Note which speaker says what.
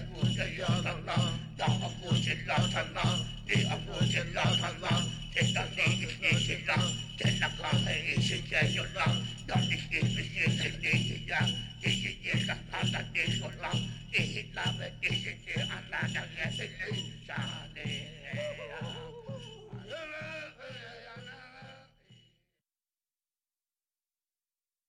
Speaker 1: Abuja ya Allah, ya Abuja la tala, de Abuja la tala, de tali ikni shilla, de nakah ishja yolla.